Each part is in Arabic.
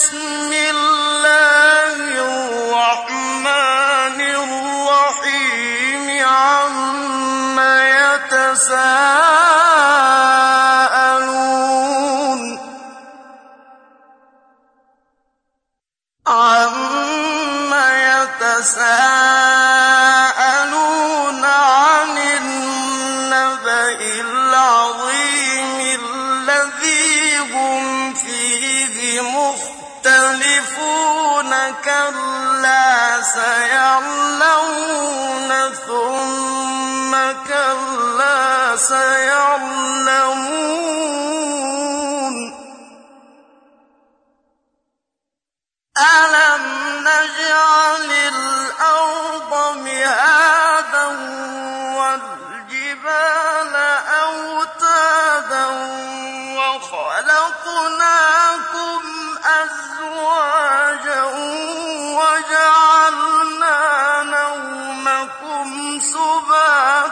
بسم الله الرحمن الرحيم عم يتساءلون. يتساءلون. سيعلمون ثم كلا سيعلمون. ألم نجعل الأرض مهادا والجبال أوتادا وخلقناكم أزواجا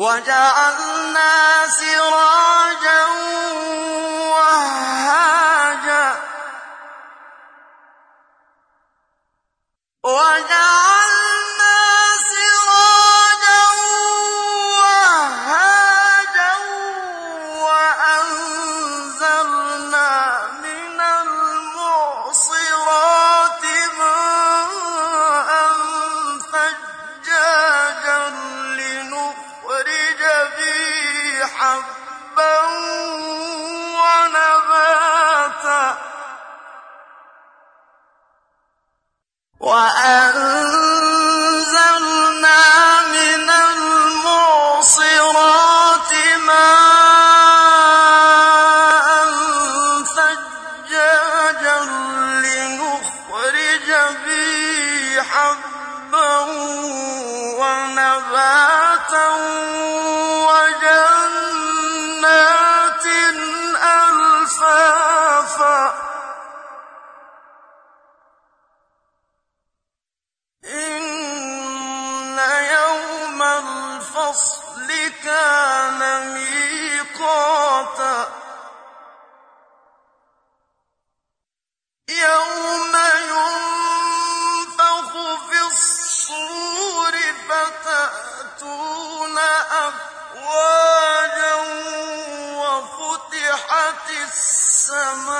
وجعلنا سراجا نباتا السماء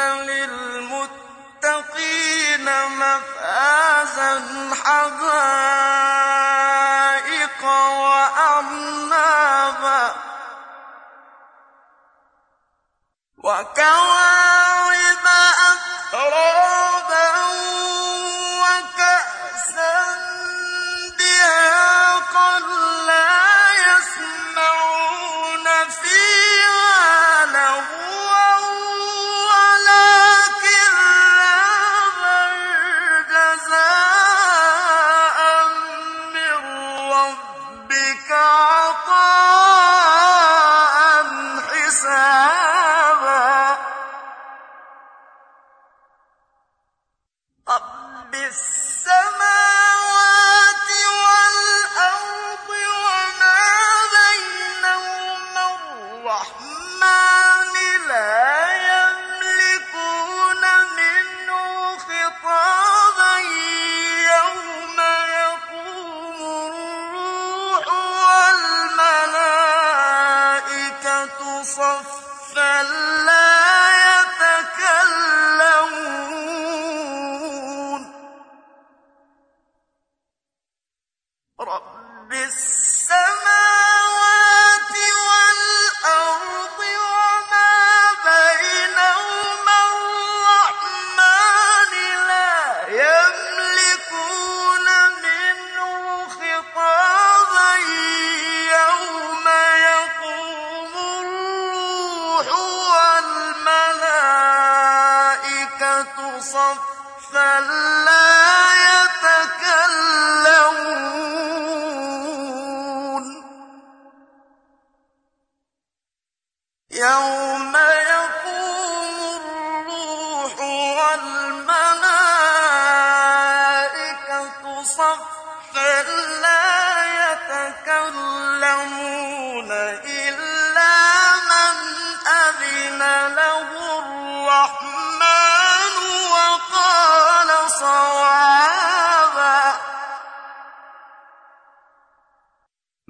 للمتقين مفازا حدائق صفا والملائكة صفا لا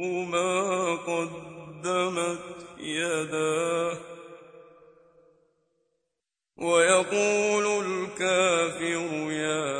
ما قدمت يداه. ويقول الكافر يا